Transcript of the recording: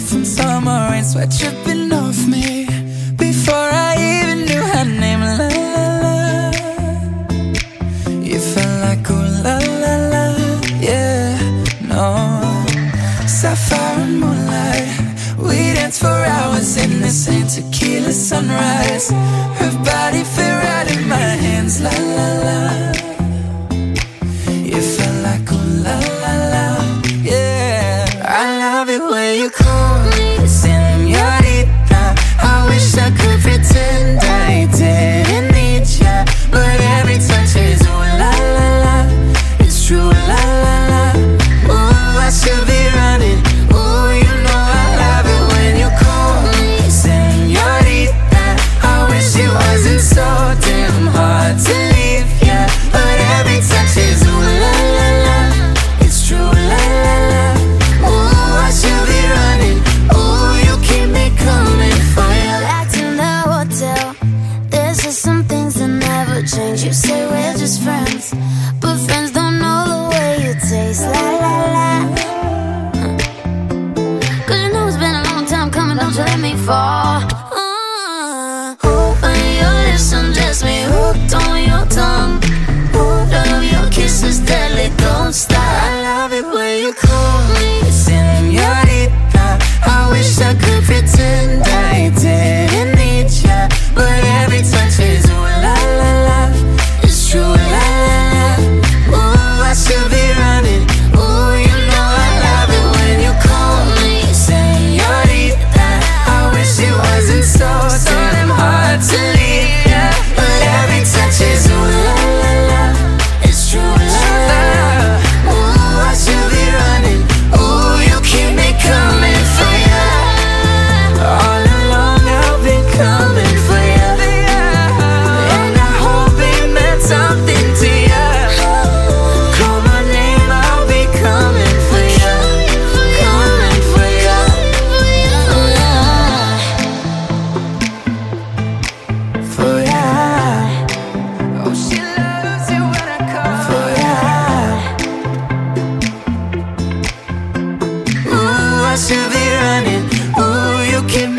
smell from summer rain Sweat dripping off me. Before I even knew her name La la la. You felt like oh la la la. Yeah, no. Sapphire and moonlight. We danced for hours in the same tequila sunrise. Her body fit right in my hands La la la call me. change. You say we're just friends. But to the running. Ooh, you keep